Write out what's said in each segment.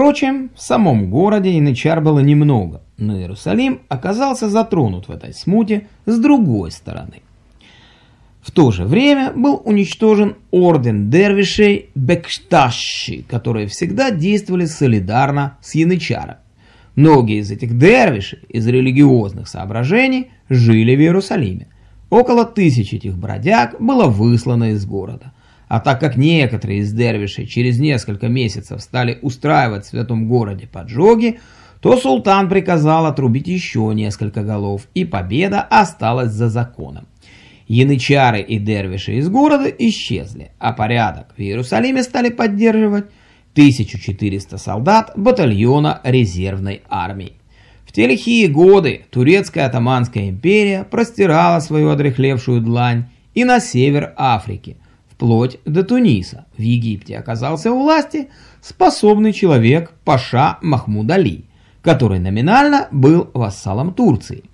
Впрочем, в самом городе янычар было немного, но Иерусалим оказался затронут в этой смуте с другой стороны. В то же время был уничтожен орден дервишей Бекшташи, которые всегда действовали солидарно с янычаром. Многие из этих дервишей из религиозных соображений жили в Иерусалиме. Около тысячи этих бродяг было выслано из города. А так как некоторые из дервишей через несколько месяцев стали устраивать в святом городе поджоги, то султан приказал отрубить еще несколько голов, и победа осталась за законом. Янычары и дервиши из города исчезли, а порядок в Иерусалиме стали поддерживать 1400 солдат батальона резервной армии. В те лихие годы турецкая атаманская империя простирала свою одрехлевшую длань и на север Африки, вплоть до Туниса. В Египте оказался у власти способный человек Паша Махмуд Али, который номинально был вассалом Турции.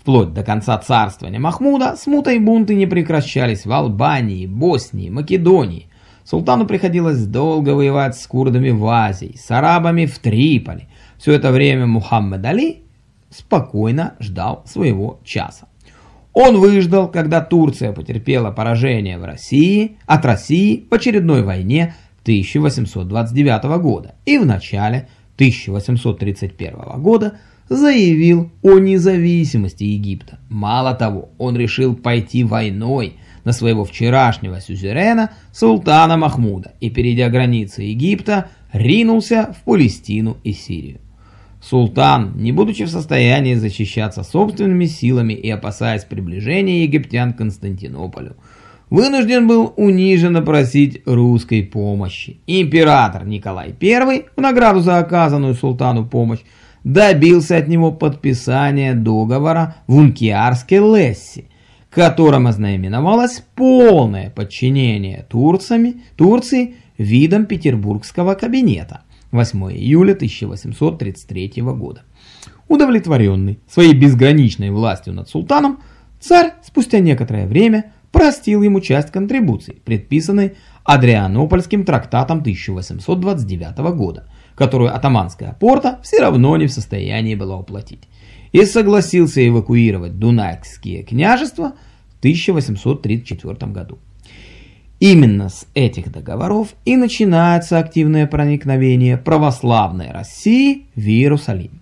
Вплоть до конца царствования Махмуда смута и бунты не прекращались в Албании, Боснии, Македонии. Султану приходилось долго воевать с курдами в Азии, с арабами в Триполи. Все это время Мухаммед Али спокойно ждал своего часа. Он выждал, когда Турция потерпела поражение в России, от России в очередной войне 1829 года и в начале 1831 года заявил о независимости Египта. Мало того, он решил пойти войной на своего вчерашнего сюзерена султана Махмуда и, перейдя границы Египта, ринулся в Палестину и Сирию. Султан, не будучи в состоянии защищаться собственными силами и опасаясь приближения египтян к Константинополю, вынужден был униженно просить русской помощи. Император Николай I в награду за оказанную султану помощь добился от него подписания договора в Ункиарской Лессе, которым ознаменовалось полное подчинение Турцами, Турции видам петербургского кабинета 8 июля 1833 года. Удовлетворенный своей безграничной властью над султаном, царь спустя некоторое время простил ему часть контрибуций, предписанной Адрианопольским трактатом 1829 года, которую атаманская порта все равно не в состоянии была уплатить, и согласился эвакуировать Дунайские княжества в 1834 году. Именно с этих договоров и начинается активное проникновение православной России в Иерусалим.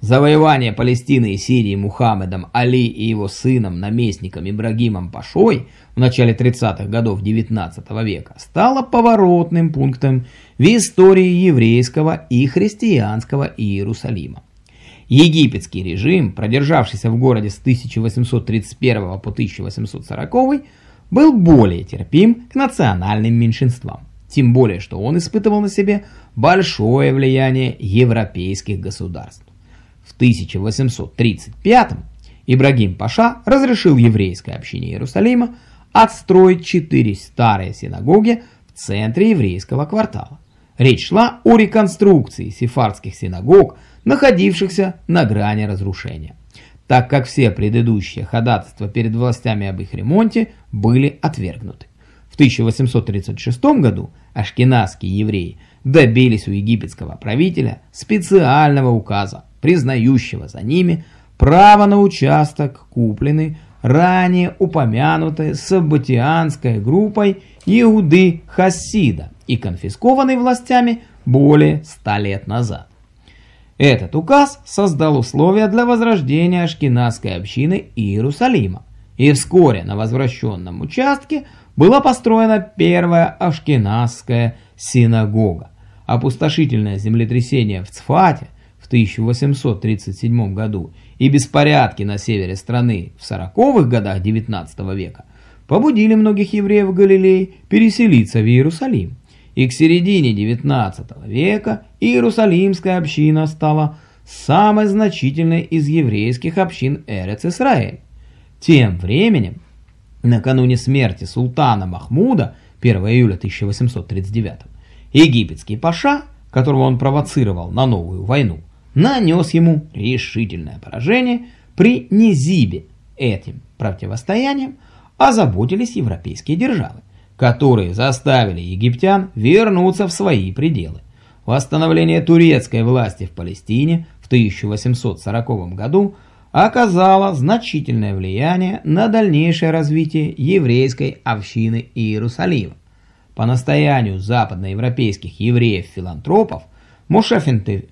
Завоевание Палестины и Сирии Мухаммедом Али и его сыном, наместником Ибрагимом Пашой в начале 30-х годов XIX века стало поворотным пунктом в истории еврейского и христианского Иерусалима. Египетский режим, продержавшийся в городе с 1831 по 1840, был более терпим к национальным меньшинствам. Тем более, что он испытывал на себе большое влияние европейских государств. В 1835 Ибрагим Паша разрешил еврейской общине Иерусалима отстроить четыре старые синагоги в центре еврейского квартала. Речь шла о реконструкции сефардских синагог, находившихся на грани разрушения, так как все предыдущие ходатайства перед властями об их ремонте были отвергнуты. В 1836 году ашкеназские евреи добились у египетского правителя специального указа признающего за ними право на участок, купленный ранее упомянутой саббатианской группой Иуды Хасида и конфискованный властями более ста лет назад. Этот указ создал условия для возрождения ашкеназской общины Иерусалима, и вскоре на возвращенном участке была построена первая ашкеназская синагога. Опустошительное землетрясение в Цфате – 1837 году и беспорядки на севере страны в 40-х годах 19 века побудили многих евреев в Галилее переселиться в Иерусалим. И к середине 19 века Иерусалимская община стала самой значительной из еврейских общин Эрец-Исраэль. Тем временем, накануне смерти султана Махмуда 1 июля 1839 египетский паша, которого он провоцировал на новую войну, нанес ему решительное поражение при Низибе. Этим противостоянием озаботились европейские державы, которые заставили египтян вернуться в свои пределы. восстановление турецкой власти в Палестине в 1840 году оказало значительное влияние на дальнейшее развитие еврейской общины Иерусалима. По настоянию западноевропейских евреев-филантропов Моше,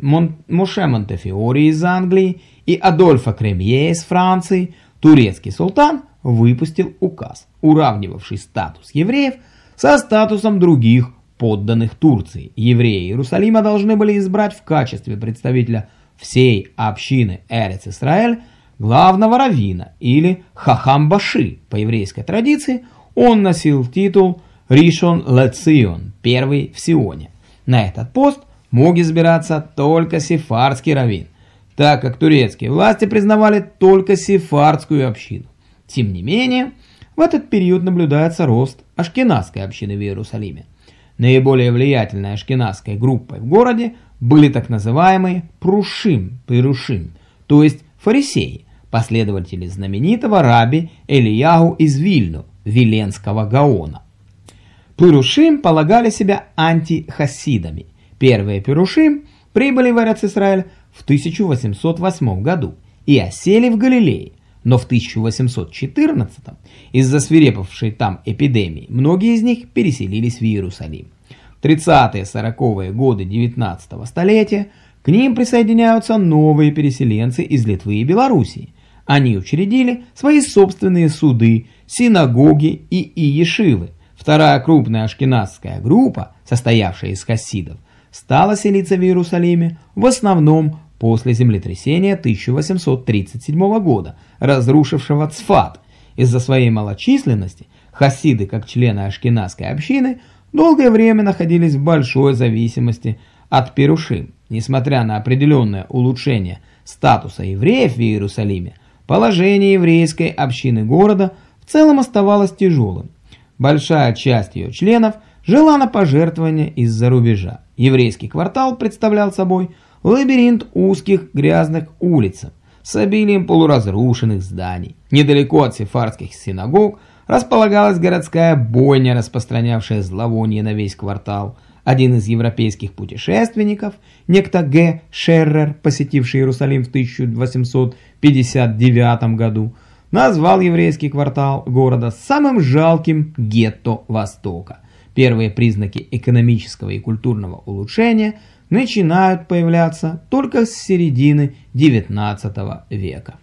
Монтефиори из Англии и Адольфа Кремье из Франции турецкий султан выпустил указ, уравнивавший статус евреев со статусом других подданных Турции. Евреи Иерусалима должны были избрать в качестве представителя всей общины Эрец-Исраэль главного раввина или Хахам-Баши. По еврейской традиции он носил титул Ришон Лецион, первый в Сионе. На этот пост мог избираться только сефардский раввин, так как турецкие власти признавали только сефардскую общину. Тем не менее, в этот период наблюдается рост ашкеназской общины в Иерусалиме. Наиболее влиятельной ашкеназской группой в городе были так называемые прушим, перушим, то есть фарисеи, последователи знаменитого раби Элиягу из Вильну, Виленского Гаона. Пырушим полагали себя антихасидами. Первые Пырушим прибыли в Эрец-Исраэль в 1808 году и осели в Галилее, но в 1814 из-за свирепавшей там эпидемии многие из них переселились в Иерусалим. В 30-40-е годы 19 столетия к ним присоединяются новые переселенцы из Литвы и Белоруссии. Они учредили свои собственные суды, синагоги и иешивы. Вторая крупная ашкеназская группа, состоявшая из хасидов, стала селиться в Иерусалиме в основном после землетрясения 1837 года, разрушившего Цфат. Из-за своей малочисленности хасиды, как члены ашкеназской общины, долгое время находились в большой зависимости от Перушим. Несмотря на определенное улучшение статуса евреев в Иерусалиме, положение еврейской общины города в целом оставалось тяжелым. Большая часть ее членов жила на пожертвования из-за рубежа. Еврейский квартал представлял собой – лабиринт узких грязных улиц с обилием полуразрушенных зданий. Недалеко от сефардских синагог располагалась городская бойня, распространявшая зловоние на весь квартал. Один из европейских путешественников, некто Г. Шеррер, посетивший Иерусалим в 1859 году, назвал еврейский квартал города самым жалким гетто Востока. Первые признаки экономического и культурного улучшения – начинают появляться только с середины XIX века.